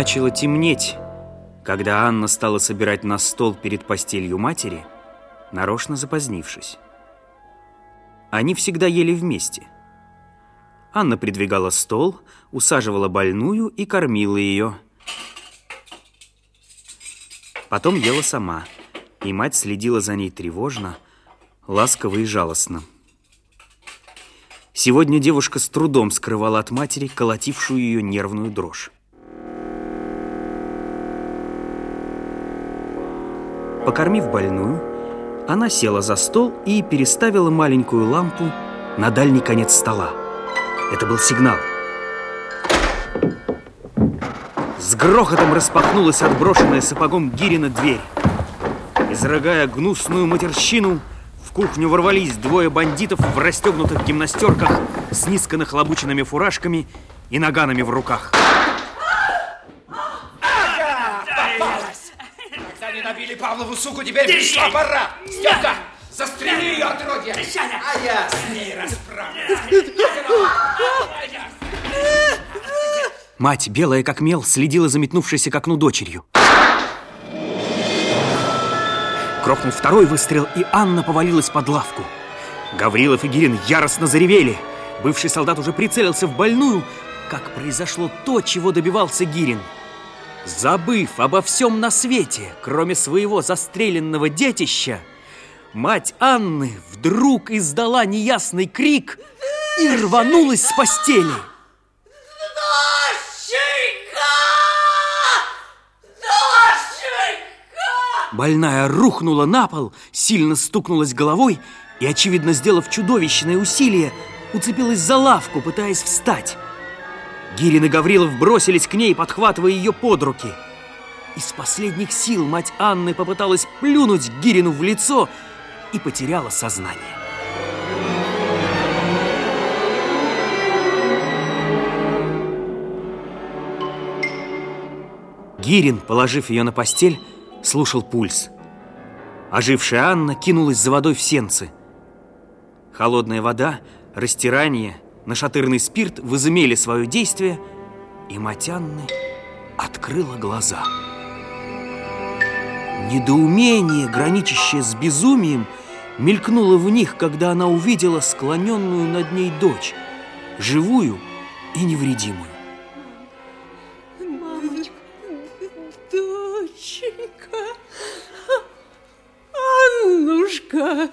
Начало темнеть, когда Анна стала собирать на стол перед постелью матери, нарочно запозднившись. Они всегда ели вместе. Анна придвигала стол, усаживала больную и кормила ее. Потом ела сама, и мать следила за ней тревожно, ласково и жалостно. Сегодня девушка с трудом скрывала от матери колотившую ее нервную дрожь. Покормив больную, она села за стол и переставила маленькую лампу на дальний конец стола. Это был сигнал. С грохотом распахнулась отброшенная сапогом Гирина дверь. Изрыгая гнусную матерщину, в кухню ворвались двое бандитов в расстегнутых гимнастерках с низко нахлобученными фуражками и наганами в руках. Когда не набили Павлову суку, теперь пришла пора. Степка, застрели ее, отродье. А я с ней расправлюсь. Мать, белая как мел, следила за метнувшейся к окну дочерью. Крохнул второй выстрел, и Анна повалилась под лавку. Гаврилов и Гирин яростно заревели. Бывший солдат уже прицелился в больную, как произошло то, чего добивался Гирин. Забыв обо всем на свете, кроме своего застреленного детища, мать Анны вдруг издала неясный крик и рванулась с постели. Больная рухнула на пол, сильно стукнулась головой и, очевидно, сделав чудовищное усилие, уцепилась за лавку, пытаясь встать. Гирин и Гаврилов бросились к ней, подхватывая ее под руки. Из последних сил мать Анны попыталась плюнуть Гирину в лицо и потеряла сознание. Гирин, положив ее на постель, слушал пульс. Ожившая Анна кинулась за водой в сенцы. Холодная вода, растирание, нашатырный спирт возымели свое действие, и мать Анны открыла глаза. Недоумение, граничащее с безумием, мелькнуло в них, когда она увидела склоненную над ней дочь, живую и невредимую. Мамочка, доченька, Аннушка,